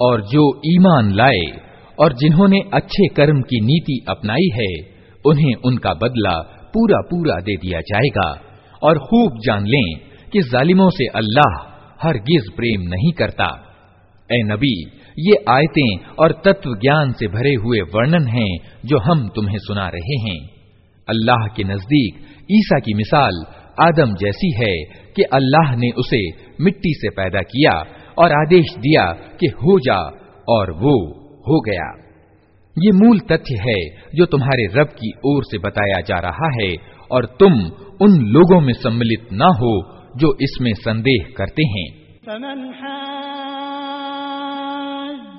और जो ईमान लाए और जिन्होंने अच्छे कर्म की नीति अपनाई है उन्हें उनका बदला पूरा पूरा दे दिया जाएगा और खूब जान लें कि जालिमों से अल्लाह हरगिज प्रेम नहीं करता ए नबी, ये आयतें और तत्व ज्ञान से भरे हुए वर्णन हैं जो हम तुम्हें सुना रहे हैं। अल्लाह के नज़दीक ईसा की मिसाल आदम जैसी है कि अल्लाह ने उसे मिट्टी से पैदा किया और आदेश दिया कि हो जा और वो हो गया। ये मूल तथ्य है जो तुम्हारे रब की ओर से बताया जा रहा है और तुम उन लोगों में सम्मिलित न हो जो इसमें संदेह करते हैं।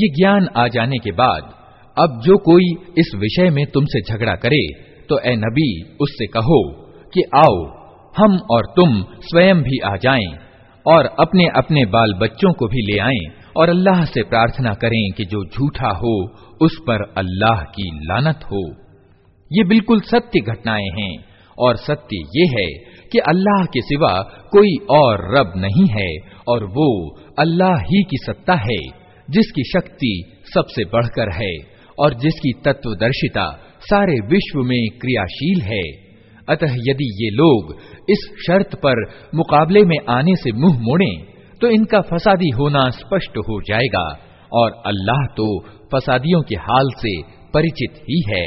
ये ज्ञान आ जाने के बाद अब जो कोई इस विषय में तुमसे झगड़ा करे तो ए नबी उससे कहो कि आओ, हम और तुम स्वयं भी आ जाएँ और अपने अपने बाल बच्चों को भी ले आएँ और अल्लाह से प्रार्थना करें कि जो झूठा हो, उस पर अल्लाह की लानत हो। ये बिल्कुल सत्य घटनाएँ हैं और सत्य ये है कि अल्लाह के सिवा कोई और रब नहीं है और वो अल्लाह ही की सत्ता है, जिसकी शक्ति सबसे बढ़कर है और जिसकी तत्वदर्शिता सारे विश्व में क्रियाशील है। अतः यदि ये लोग इस शर्त पर मुकाबले में आने से मुंह मोड़े तो इनका फसादी होना स्पष्ट हो जाएगा और अल्लाह तो फसादियों के हाल से परिचित ही है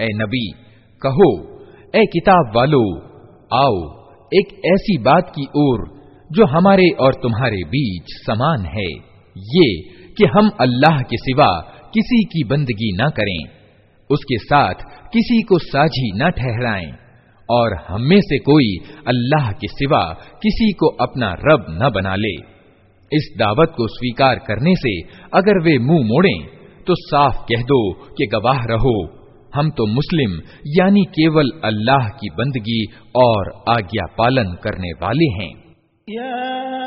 ए नबी कहो ए किताब वालो आओ एक ऐसी बात की ओर जो हमारे और तुम्हारे बीच समान है ये कि हम अल्लाह के सिवा किसी की बंदगी न करें। उसके साथ किसी को साझी न ठहराएँ। और हम में से कोई अल्लाह के सिवा किसी को अपना रब न बना ले। इस दावत को स्वीकार करने से अगर वे मुँह मोड़ें तो साफ़ कह दो कि गवाह रहो। हम तो मुस्लिम, यानी केवल अल्लाह की बंदगी और आज्ञा पालन करने वाले हैं। या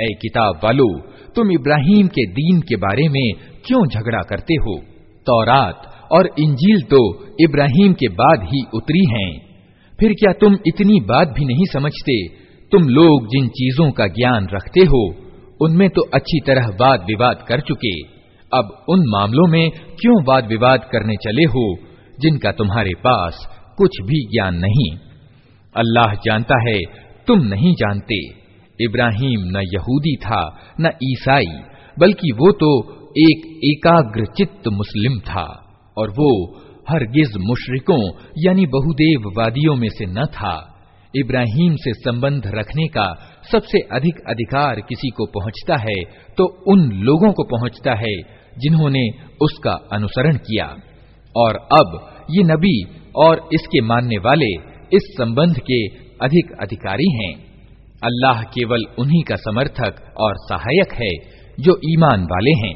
ए किताब वालो, तुम इब्राहिम के दीन के बारे में क्यों झगड़ा करते हो? तौरात और इंजील तो इब्राहिम के बाद ही उतरी हैं। फिर क्या तुम इतनी बात भी नहीं समझते? तुम लोग जिन चीज़ों का ज्ञान रखते हो, उनमें तो अच्छी तरह वाद विवाद कर चुके। अब उन मामलों में क्यों वाद विवाद करने चले हो, जिनका तुम्हारे पास कुछ भी ज्ञान नहीं? अल्लाह जानता है, तुम नहीं जानते। इब्राहिम न यहूदी था, न ईसाई, बल्कि वो तो एक एकाग्र चित्त मुस्लिम था, और वो हरगिज मुशरिकों, यानी बहुदेव वादियों में से न था। इब्राहिम से संबंध रखने का सबसे अधिक अधिकार किसी को पहुँचता है तो उन लोगों को पहुँचता है, जिन्होंने उसका अनुसरण किया। और अब ये नबी और इसके मानने वाले इस संबंध के अधिक अधिकारी हैं अल्लाह केवल उन्हीं का समर्थक और सहायक है जो ईमान वाले हैं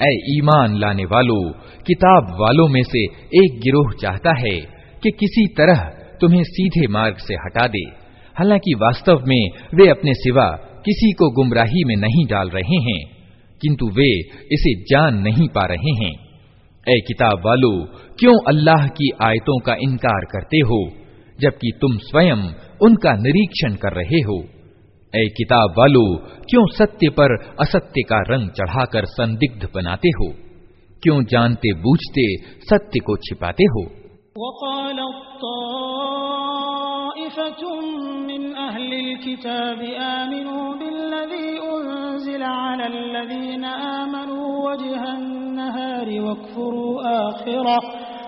ऐ ईमान लाने वालों किताब वालों में से एक गिरोह चाहता है कि किसी तरह तुम्हें सीधे मार्ग से हटा दे हालांकि वास्तव में वे अपने सिवा किसी को गुमराही में नहीं डाल रहे हैं किंतु वे इसे जान नहीं पा रहे हैं ऐ किताब वालों, क्यों अल्लाह की आयतों का इनकार करते हो, जबकि तुम स्वयं उनका निरीक्षण कर रहे हो? ए किताब वालो, क्यों सत्य पर असत्य का रंग चढ़ाकर संदिग्ध बनाते हो? क्यों जानते बूझते सत्य को छिपाते हो?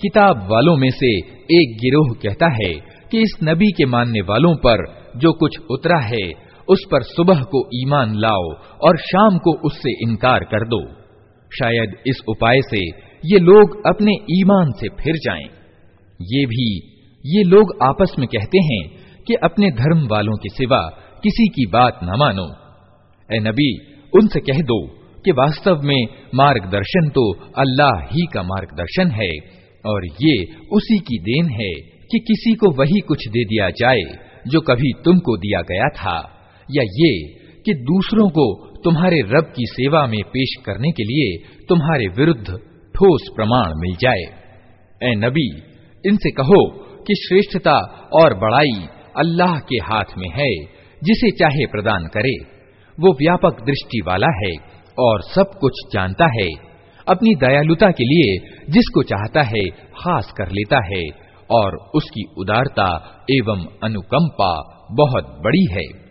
किताब वालों में से एक गिरोह कहता है कि इस नबी के मानने वालों पर जो कुछ उतरा है उस पर सुबह को ईमान लाओ और शाम को उससे इनकार कर दो। शायद इस उपाय से ये लोग अपने ईमान से फिर जाएँ। ये भी, ये लोग आपस में कहते हैं कि अपने धर्म वालों के सिवा किसी की बात न मानो। ए नबी, उनसे कह दो कि वास्तव में मार्गदर्शन तो अल्लाह ही का मार्गदर्शन है और ये उसी की देन है कि किसी को वही कुछ दे दिया जाए जो कभी तुमको दिया गया था। या ये कि दूसरों को तुम्हारे रब की सेवा में पेश करने के लिए तुम्हारे विरुद्ध ठोस प्रमाण मिल जाए। ए नबी, इनसे कहो कि श्रेष्ठता और बड़ाई अल्लाह के हाथ में है, जिसे चाहे प्रदान करे। वो व्यापक दृष्टि वाला है और सब कुछ जानता है। अपनी दयालुता के लिए जिसको चाहता है खास कर लेता है और उसकी उदारता एवं अनुकंपा बहुत बड़ी है।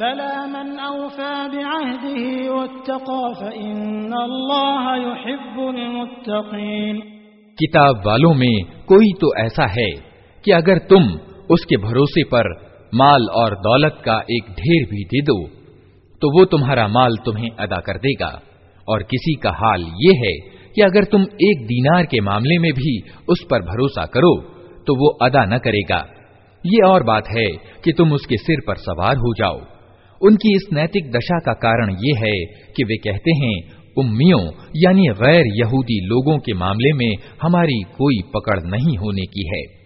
बला मन औफा बिअहदिही वत्तक़ा फइन्नल्लाह युहिब्बुल मुत्तक़ीन किताब वालों में कोई तो ऐसा है कि अगर तुम उसके भरोसे पर माल और दौलत का एक ढेर भी दे दो तो वो तुम्हारा माल तुम्हें अदा कर देगा और किसी का हाल ये है कि अगर तुम एक दीनार के मामले में भी उस पर भरोसा करो तो वो अदा न करेगा। ये और बात है कि तुम उसके सिर पर सवार हो जाओ। उनकी इस नैतिक दशा का कारण ये है कि वे कहते हैं, उम्मियों, यानी गैर यहूदी लोगों के मामले में हमारी कोई पकड़ नहीं होने की है।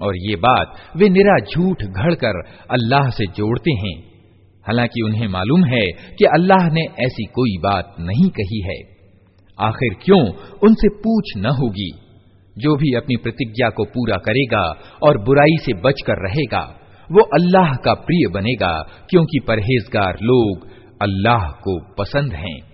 और ये बात वे निरा झूठ घड़कर अल्लाह से जोड़ते हैं। हालाँकि उन्हें मालूम है कि अल्लाह ने ऐसी कोई बात नहीं कही है। आखिर क्यों उनसे पूछ न होगी? जो भी अपनी प्रतिज्ञा को पूरा करेगा और बुराई से बचकर रहेगा, वो अल्लाह का प्रिय बनेगा, क्योंकि परहेजगार लोग अल्लाह को पसंद हैं।